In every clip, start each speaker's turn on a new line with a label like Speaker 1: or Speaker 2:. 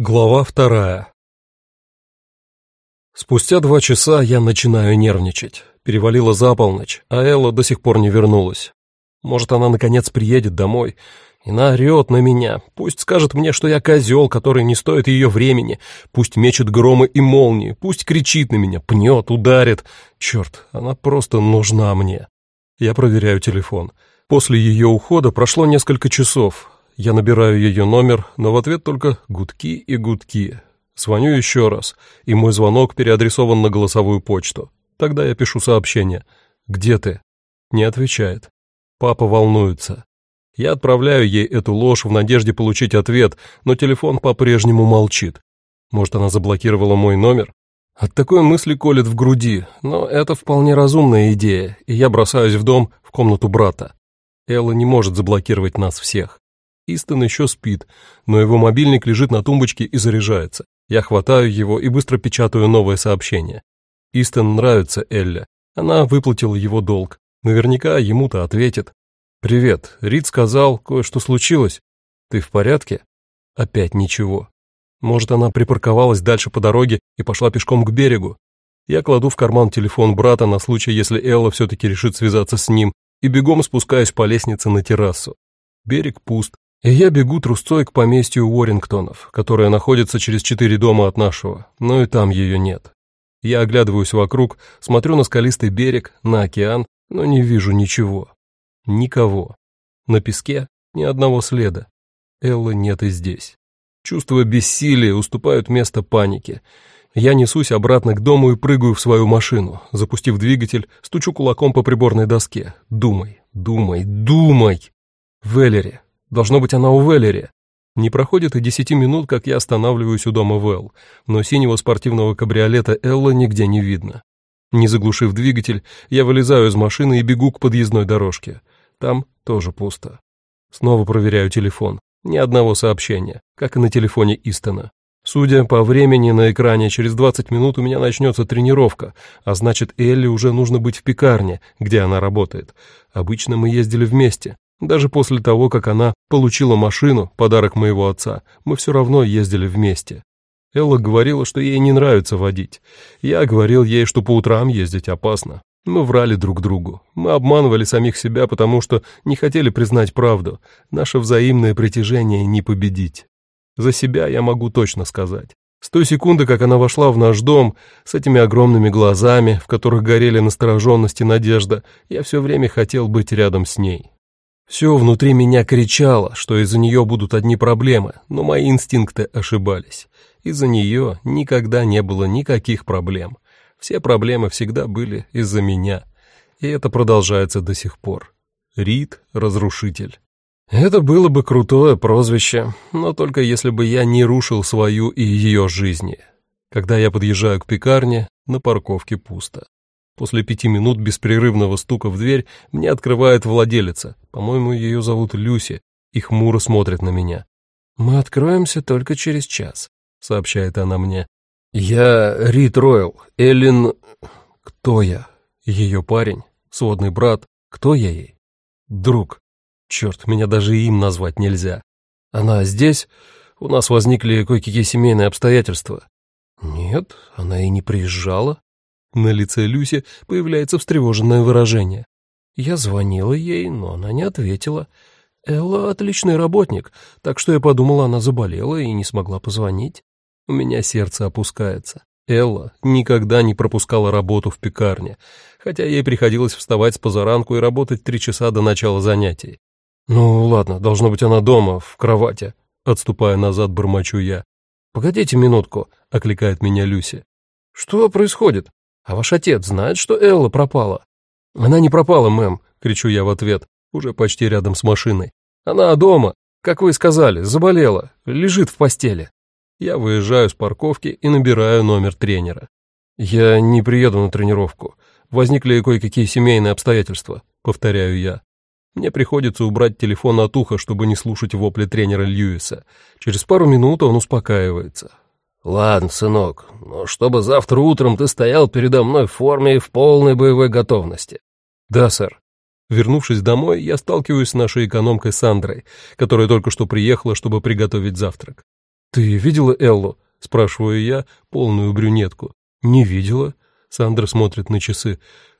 Speaker 1: Глава вторая Спустя два часа я начинаю нервничать. Перевалила за полночь, а Элла до сих пор не вернулась. Может, она наконец приедет домой и наорет на меня. Пусть скажет мне, что я козел, который не стоит ее времени. Пусть мечет громы и молнии. Пусть кричит на меня, пнет, ударит. Черт, она просто нужна мне. Я проверяю телефон. После ее ухода прошло несколько часов. Я набираю ее номер, но в ответ только гудки и гудки. Звоню еще раз, и мой звонок переадресован на голосовую почту. Тогда я пишу сообщение. «Где ты?» Не отвечает. Папа волнуется. Я отправляю ей эту ложь в надежде получить ответ, но телефон по-прежнему молчит. Может, она заблокировала мой номер? От такой мысли колет в груди, но это вполне разумная идея, и я бросаюсь в дом, в комнату брата. Элла не может заблокировать нас всех. Истон еще спит, но его мобильник лежит на тумбочке и заряжается. Я хватаю его и быстро печатаю новое сообщение. Истон нравится Элле. Она выплатила его долг. Наверняка ему-то ответит. «Привет. Рид сказал, кое-что случилось. Ты в порядке?» Опять ничего. Может, она припарковалась дальше по дороге и пошла пешком к берегу. Я кладу в карман телефон брата на случай, если Элла все-таки решит связаться с ним, и бегом спускаюсь по лестнице на террасу. Берег пуст, и я бегу трусцой к поместью Уоррингтонов, которое находится через четыре дома от нашего, но и там ее нет. Я оглядываюсь вокруг, смотрю на скалистый берег, на океан, но не вижу ничего. Никого. На песке ни одного следа. Эллы нет и здесь. Чувства бессилия уступают место панике. Я несусь обратно к дому и прыгаю в свою машину. Запустив двигатель, стучу кулаком по приборной доске. Думай, думай, думай! Веллери, Должно быть, она у Веллери. Не проходит и десяти минут, как я останавливаюсь у дома Вэл, но синего спортивного кабриолета Элла нигде не видно. Не заглушив двигатель, я вылезаю из машины и бегу к подъездной дорожке. Там тоже пусто. Снова проверяю телефон. Ни одного сообщения, как и на телефоне Истона. Судя по времени на экране, через 20 минут у меня начнется тренировка, а значит, Элли уже нужно быть в пекарне, где она работает. Обычно мы ездили вместе, даже после того, как она получила машину, подарок моего отца, мы все равно ездили вместе. Элла говорила, что ей не нравится водить. Я говорил ей, что по утрам ездить опасно. Мы врали друг другу. Мы обманывали самих себя, потому что не хотели признать правду. Наше взаимное притяжение не победить. За себя я могу точно сказать. С той секунды, как она вошла в наш дом, с этими огромными глазами, в которых горели настороженность и надежда, я все время хотел быть рядом с ней. Все внутри меня кричало, что из-за нее будут одни проблемы, но мои инстинкты ошибались. Из-за нее никогда не было никаких проблем. Все проблемы всегда были из-за меня. И это продолжается до сих пор. Рид — разрушитель. Это было бы крутое прозвище, но только если бы я не рушил свою и ее жизни. Когда я подъезжаю к пекарне, на парковке пусто. После пяти минут беспрерывного стука в дверь мне открывает владелица, по-моему, ее зовут Люси, и хмуро смотрит на меня. «Мы откроемся только через час», — сообщает она мне. «Я Рит Ройл, Эллен... Кто я? Ее парень? Сводный брат? Кто я ей? Друг. Черт, меня даже им назвать нельзя. Она здесь? У нас возникли кое-какие семейные обстоятельства». «Нет, она и не приезжала», на лице Люси появляется встревоженное выражение. Я звонила ей, но она не ответила. Элла отличный работник, так что я подумала, она заболела и не смогла позвонить. У меня сердце опускается. Элла никогда не пропускала работу в пекарне, хотя ей приходилось вставать с позаранку и работать три часа до начала занятий. «Ну ладно, должно быть она дома, в кровати», — отступая назад, бормочу я. «Погодите минутку», — окликает меня Люси. «Что происходит?» «А ваш отец знает, что Элла пропала?» «Она не пропала, мэм», — кричу я в ответ, уже почти рядом с машиной. «Она дома, как вы сказали, заболела, лежит в постели». Я выезжаю с парковки и набираю номер тренера. «Я не приеду на тренировку. Возникли кое-какие семейные обстоятельства», — повторяю я. Мне приходится убрать телефон от уха, чтобы не слушать вопли тренера Льюиса. Через пару минут он успокаивается. «Ладно, сынок, но чтобы завтра утром ты стоял передо мной в форме и в полной боевой готовности». «Да, сэр». Вернувшись домой, я сталкиваюсь с нашей экономкой Сандрой, которая только что приехала, чтобы приготовить завтрак. «Ты видела Эллу?» — спрашиваю я, полную брюнетку. «Не видела?» — Сандра смотрит на часы.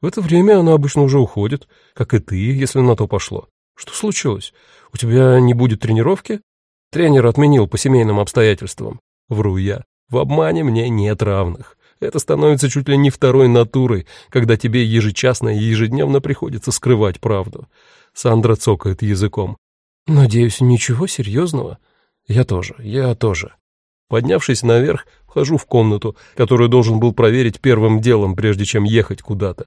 Speaker 1: «В это время она обычно уже уходит, как и ты, если на то пошло. Что случилось? У тебя не будет тренировки?» Тренер отменил по семейным обстоятельствам. Вру я. В обмане мне нет равных. Это становится чуть ли не второй натурой, когда тебе ежечасно и ежедневно приходится скрывать правду. Сандра цокает языком. «Надеюсь, ничего серьезного?» «Я тоже, я тоже». Поднявшись наверх, вхожу в комнату, которую должен был проверить первым делом, прежде чем ехать куда-то.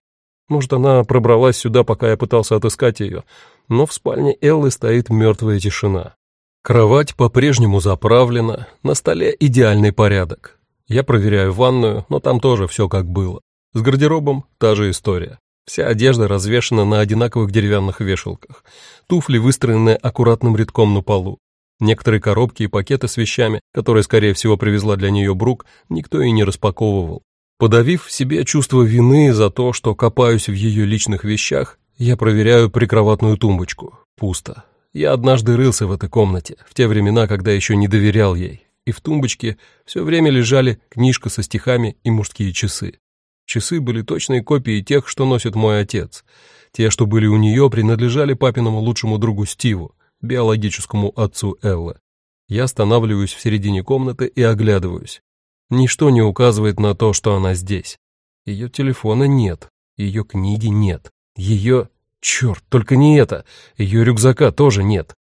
Speaker 1: Может, она пробралась сюда, пока я пытался отыскать ее, но в спальне Эллы стоит мертвая тишина. Кровать по-прежнему заправлена, на столе идеальный порядок. Я проверяю ванную, но там тоже все как было. С гардеробом та же история. Вся одежда развешана на одинаковых деревянных вешалках. Туфли выстроены аккуратным рядком на полу. Некоторые коробки и пакеты с вещами, которые, скорее всего, привезла для нее Брук, никто и не распаковывал. Подавив в себе чувство вины за то, что копаюсь в ее личных вещах, я проверяю прикроватную тумбочку. Пусто. Я однажды рылся в этой комнате, в те времена, когда еще не доверял ей, и в тумбочке все время лежали книжка со стихами и мужские часы. Часы были точные копии тех, что носит мой отец. Те, что были у нее, принадлежали папиному лучшему другу Стиву, биологическому отцу Эллы. Я останавливаюсь в середине комнаты и оглядываюсь. Ничто не указывает на то, что она здесь. Ее телефона нет, ее книги нет, ее... Черт, только не это, ее рюкзака тоже нет.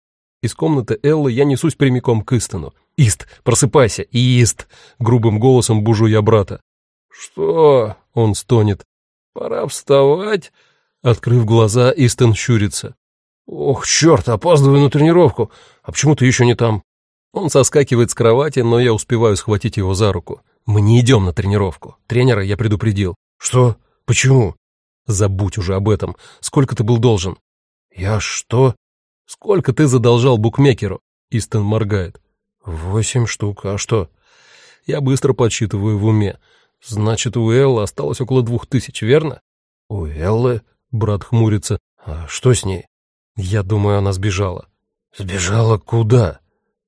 Speaker 1: Из комнаты Эллы я несусь прямиком к Истону. «Ист, просыпайся, Ист!» — грубым голосом бужу я брата.
Speaker 2: «Что?»
Speaker 1: — он стонет.
Speaker 2: «Пора вставать?»
Speaker 1: Открыв глаза, Истон щурится.
Speaker 2: «Ох, черт, опаздываю на тренировку. А почему ты еще не там?»
Speaker 1: Он соскакивает с кровати, но я успеваю схватить его за руку. «Мы не идем на тренировку. Тренера я предупредил».
Speaker 2: «Что? Почему?»
Speaker 1: «Забудь уже об этом. Сколько ты был должен?»
Speaker 2: «Я что?»
Speaker 1: «Сколько ты задолжал букмекеру?» Истон моргает.
Speaker 2: «Восемь штук. А что?»
Speaker 1: Я быстро подсчитываю в уме. Значит, у Эллы осталось около двух тысяч, верно?
Speaker 2: У Эллы?
Speaker 1: Брат хмурится.
Speaker 2: А что с ней?
Speaker 1: Я думаю, она сбежала.
Speaker 2: Сбежала куда?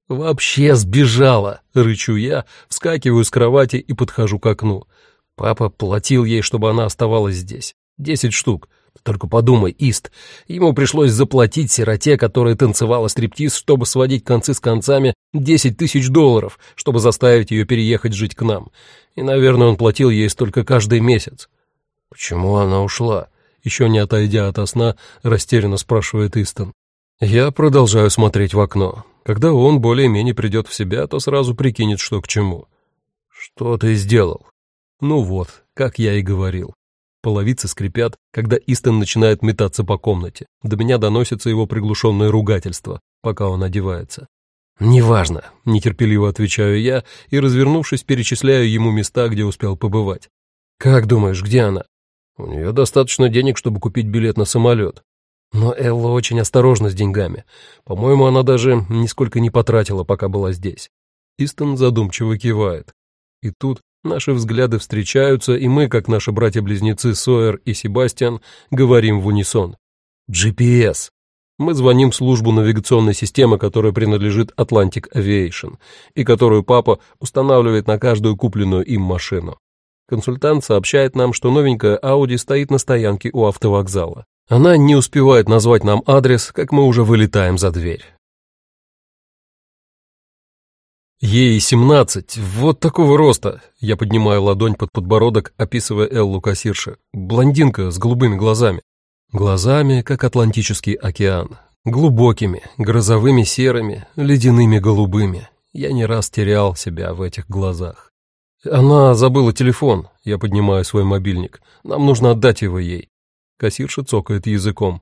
Speaker 1: Вообще сбежала, рычу я, вскакиваю с кровати и подхожу к окну. Папа платил ей, чтобы она оставалась здесь. Десять штук. Только подумай, Ист, ему пришлось заплатить сироте, которая танцевала стриптиз, чтобы сводить концы с концами, десять тысяч долларов, чтобы заставить ее переехать жить к нам. И, наверное, он платил ей столько каждый месяц.
Speaker 2: Почему она ушла?
Speaker 1: Еще не отойдя от сна, растерянно спрашивает Истон. Я продолжаю смотреть в окно. Когда он более-менее придет в себя, то сразу прикинет, что к чему.
Speaker 2: Что ты сделал?
Speaker 1: Ну вот, как я и говорил. Половицы скрипят, когда Истон начинает метаться по комнате. До меня доносится его приглушенное ругательство, пока он одевается. «Неважно», — нетерпеливо отвечаю я и, развернувшись, перечисляю ему места, где успел побывать. «Как думаешь, где она?» «У нее достаточно денег, чтобы купить билет на самолет». Но Элла очень осторожна с деньгами. По-моему, она даже нисколько не потратила, пока была здесь. Истон задумчиво кивает. И тут Наши взгляды встречаются, и мы, как наши братья-близнецы Сойер и Себастьян, говорим в унисон. GPS. Мы звоним в службу навигационной системы, которая принадлежит Atlantic Aviation, и которую папа устанавливает на каждую купленную им машину. Консультант сообщает нам, что новенькая Audi стоит на стоянке у автовокзала. Она не успевает назвать нам адрес, как мы уже вылетаем за дверь. Ей семнадцать, вот такого роста. Я поднимаю ладонь под подбородок, описывая Эллу кассирши. Блондинка с голубыми глазами. Глазами, как Атлантический океан. Глубокими, грозовыми серыми, ледяными голубыми. Я не раз терял себя в этих глазах. Она забыла телефон. Я поднимаю свой мобильник. Нам нужно отдать его ей. Кассирша цокает языком.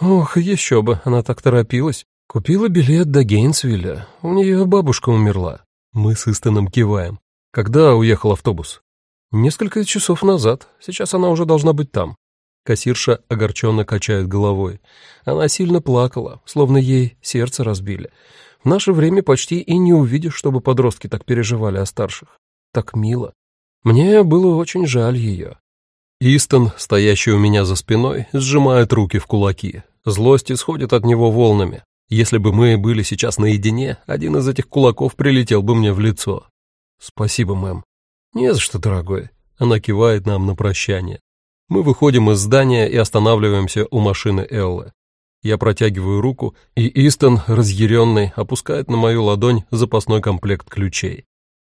Speaker 1: Ох, еще бы, она так торопилась. Купила билет до Гейнсвилля. У нее бабушка умерла. Мы с Истоном киваем. Когда уехал автобус? Несколько часов назад. Сейчас она уже должна быть там. Кассирша огорченно качает головой. Она сильно плакала, словно ей сердце разбили. В наше время почти и не увидишь, чтобы подростки так переживали о старших. Так мило. Мне было очень жаль ее. Истон, стоящий у меня за спиной, сжимает руки в кулаки. Злость исходит от него волнами. Если бы мы были сейчас наедине, один из этих кулаков прилетел бы мне в лицо. Спасибо, мэм. Не за что, дорогой. Она кивает нам на прощание. Мы выходим из здания и останавливаемся у машины Эллы. Я протягиваю руку, и Истон, разъяренный, опускает на мою ладонь запасной комплект ключей.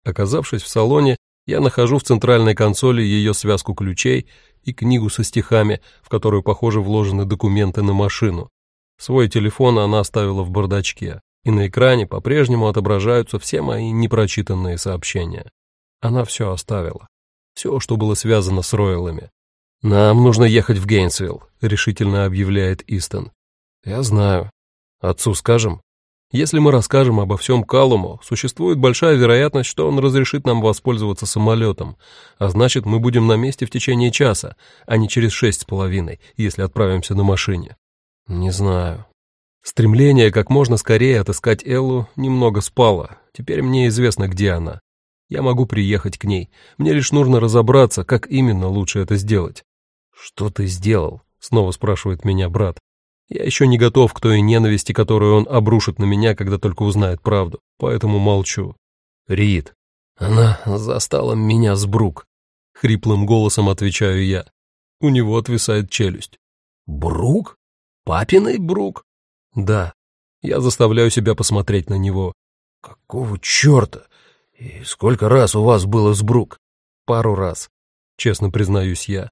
Speaker 1: Оказавшись в салоне, я нахожу в центральной консоли ее связку ключей и книгу со стихами, в которую, похоже, вложены документы на машину. Свой телефон она оставила в бардачке, и на экране по-прежнему отображаются все мои непрочитанные сообщения. Она все оставила. Все, что было связано с Ройлами. «Нам нужно ехать в Гейнсвилл», — решительно объявляет Истон. «Я знаю. Отцу скажем?» Если мы расскажем обо всем Калуму, существует большая вероятность, что он разрешит нам воспользоваться самолетом, а значит, мы будем на месте в течение часа, а не через шесть с половиной, если отправимся на машине. Не знаю. Стремление как можно скорее отыскать Эллу немного спало. Теперь мне известно, где она. Я могу приехать к ней. Мне лишь нужно разобраться, как именно лучше это сделать. «Что ты сделал?» — снова спрашивает меня брат. Я еще не готов к той ненависти, которую он обрушит на меня, когда только узнает правду, поэтому молчу. Рид. Она застала меня с Брук. Хриплым голосом отвечаю я. У него отвисает челюсть. Брук? Папиной Брук? Да. Я заставляю себя посмотреть на него. Какого черта? И сколько раз у вас было с Брук? Пару раз, честно признаюсь я.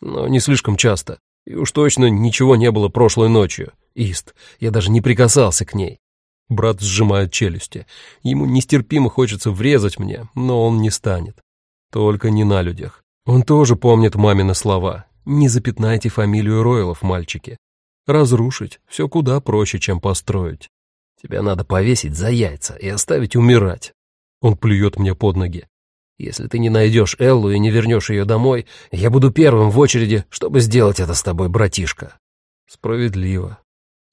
Speaker 1: Но не слишком часто. И уж точно ничего не было прошлой ночью. Ист, я даже не прикасался к ней. Брат сжимает челюсти. Ему нестерпимо хочется врезать мне, но он не станет. Только не на людях. Он тоже помнит мамины слова. Не запятнайте фамилию Ройлов, мальчики. Разрушить все куда проще, чем построить. Тебя надо повесить за яйца и оставить умирать. Он плюет мне под ноги. Если ты не найдешь Эллу и не вернешь ее домой, я буду первым в очереди, чтобы сделать это с тобой, братишка. Справедливо.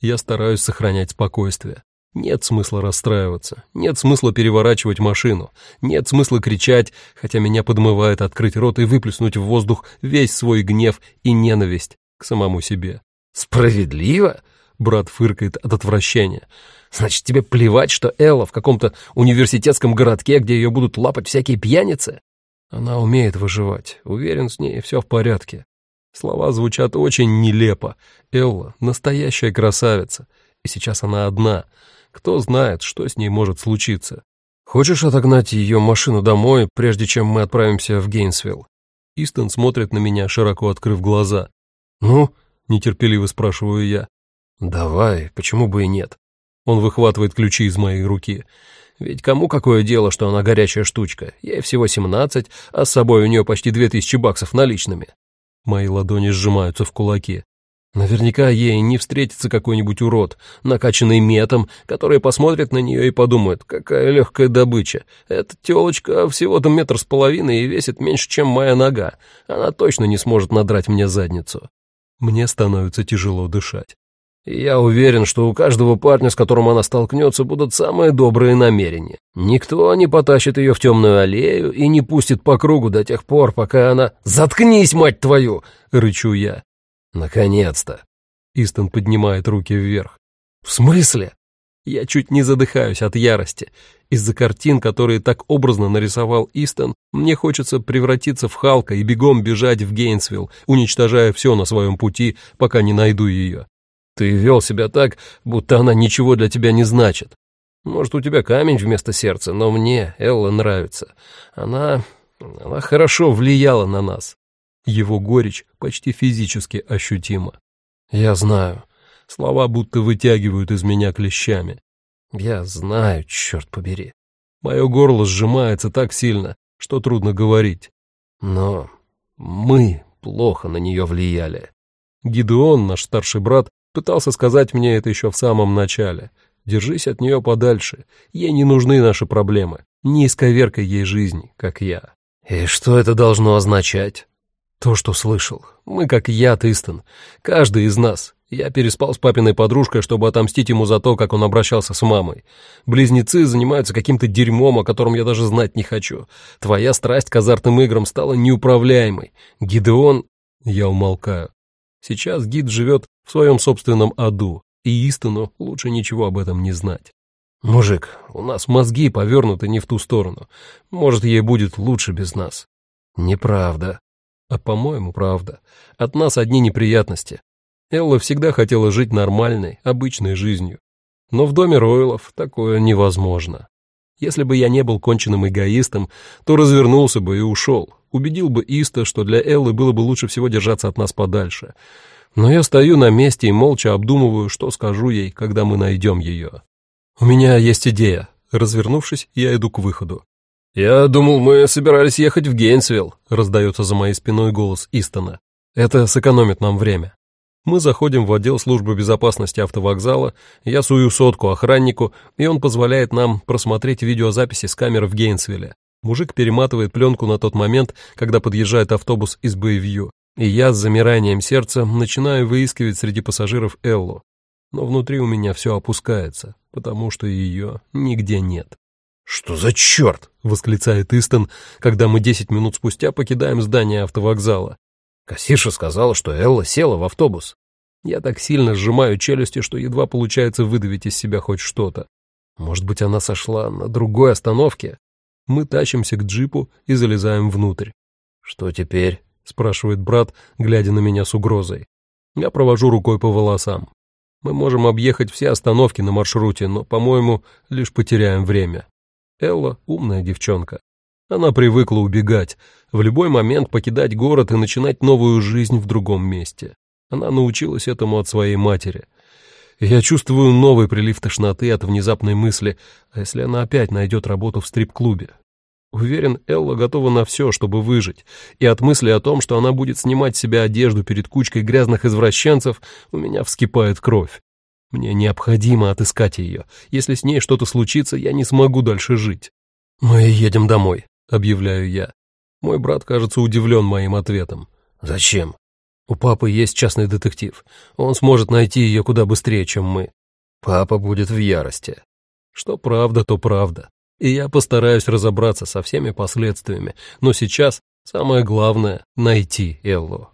Speaker 1: Я стараюсь сохранять спокойствие. Нет смысла расстраиваться, нет смысла переворачивать машину, нет смысла кричать, хотя меня подмывает открыть рот и выплеснуть в воздух весь свой гнев и ненависть к самому себе. «Справедливо?» — брат фыркает от отвращения. Значит, тебе плевать, что Элла в каком-то университетском городке, где ее будут лапать всякие пьяницы? Она умеет выживать. Уверен, с ней все в порядке. Слова звучат очень нелепо. Элла — настоящая красавица. И сейчас она одна. Кто знает, что с ней может случиться. Хочешь отогнать ее машину домой, прежде чем мы отправимся в Гейнсвилл? Истон смотрит на меня, широко открыв глаза. «Ну?» — нетерпеливо спрашиваю я. «Давай, почему бы и нет?» Он выхватывает ключи из моей руки. Ведь кому какое дело, что она горячая штучка? Ей всего семнадцать, а с собой у нее почти две тысячи баксов наличными. Мои ладони сжимаются в кулаки. Наверняка ей не встретится какой-нибудь урод, накачанный метом, который посмотрит на нее и подумает, какая легкая добыча. Эта телочка всего-то метр с половиной и весит меньше, чем моя нога. Она точно не сможет надрать мне задницу. Мне становится тяжело дышать я уверен, что у каждого парня, с которым она столкнется, будут самые добрые намерения. Никто не потащит ее в темную аллею и не пустит по кругу до тех пор, пока она... «Заткнись, мать твою!» — рычу я. «Наконец-то!» Истон поднимает руки вверх. «В смысле?» Я чуть не задыхаюсь от ярости. Из-за картин, которые так образно нарисовал Истон, мне хочется превратиться в Халка и бегом бежать в Гейнсвилл, уничтожая все на своем пути, пока не найду ее. Ты вел себя так, будто она ничего для тебя не значит. Может, у тебя камень вместо сердца, но мне Элла нравится. Она... она хорошо влияла на нас. Его горечь почти физически ощутима. Я знаю. Слова будто вытягивают из меня клещами. Я знаю, черт побери. Мое горло сжимается так сильно, что трудно говорить. Но мы плохо на нее влияли. Гидеон, наш старший брат, Пытался сказать мне это еще в самом начале. Держись от нее подальше. Ей не нужны наши проблемы. Не исковеркай ей жизнь, как я. И что это должно означать? То, что слышал. Мы как я, Истон. Каждый из нас. Я переспал с папиной подружкой, чтобы отомстить ему за то, как он обращался с мамой. Близнецы занимаются каким-то дерьмом, о котором я даже знать не хочу. Твоя страсть к азартным играм стала неуправляемой. Гидеон... Я умолкаю. Сейчас гид живет в своем собственном аду. И Истону лучше ничего об этом не знать. «Мужик, у нас мозги повернуты не в ту сторону. Может, ей будет лучше без нас». «Неправда». «А, по-моему, правда. От нас одни неприятности. Элла всегда хотела жить нормальной, обычной жизнью. Но в доме Ройлов такое невозможно. Если бы я не был конченным эгоистом, то развернулся бы и ушел. Убедил бы Иста, что для Эллы было бы лучше всего держаться от нас подальше. Но я стою на месте и молча обдумываю, что скажу ей, когда мы найдем ее. «У меня есть идея». Развернувшись, я иду к выходу. «Я думал, мы собирались ехать в Гейнсвилл», — раздается за моей спиной голос Истона. «Это сэкономит нам время». Мы заходим в отдел службы безопасности автовокзала, я сую сотку охраннику, и он позволяет нам просмотреть видеозаписи с камер в Гейнсвилле. Мужик перематывает пленку на тот момент, когда подъезжает автобус из Бэйвью, и я с замиранием сердца начинаю выискивать среди пассажиров Эллу. Но внутри у меня все опускается, потому что ее нигде нет.
Speaker 2: «Что за черт?»
Speaker 1: — восклицает Истон, когда мы десять минут спустя покидаем здание автовокзала.
Speaker 2: Кассирша сказала, что Элла села в автобус.
Speaker 1: Я так сильно сжимаю челюсти, что едва получается выдавить из себя хоть что-то. Может быть, она сошла на другой остановке? Мы тащимся к джипу и залезаем внутрь.
Speaker 2: «Что теперь?»
Speaker 1: — спрашивает брат, глядя на меня с угрозой. Я провожу рукой по волосам. Мы можем объехать все остановки на маршруте, но, по-моему, лишь потеряем время. Элла — умная девчонка. Она привыкла убегать, в любой момент покидать город и начинать новую жизнь в другом месте. Она научилась этому от своей матери. я чувствую новый прилив тошноты от внезапной мысли, а если она опять найдет работу в стрип-клубе? Уверен, Элла готова на все, чтобы выжить, и от мысли о том, что она будет снимать с себя одежду перед кучкой грязных извращенцев, у меня вскипает кровь. Мне необходимо отыскать ее. Если с ней что-то случится, я не смогу дальше жить. «Мы едем домой», — объявляю я. Мой брат, кажется, удивлен моим ответом.
Speaker 2: «Зачем?»
Speaker 1: «У папы есть частный детектив. Он сможет найти ее куда быстрее, чем мы.
Speaker 2: Папа будет в ярости».
Speaker 1: Что правда, то правда и я постараюсь разобраться со всеми последствиями, но сейчас самое главное — найти Эллу.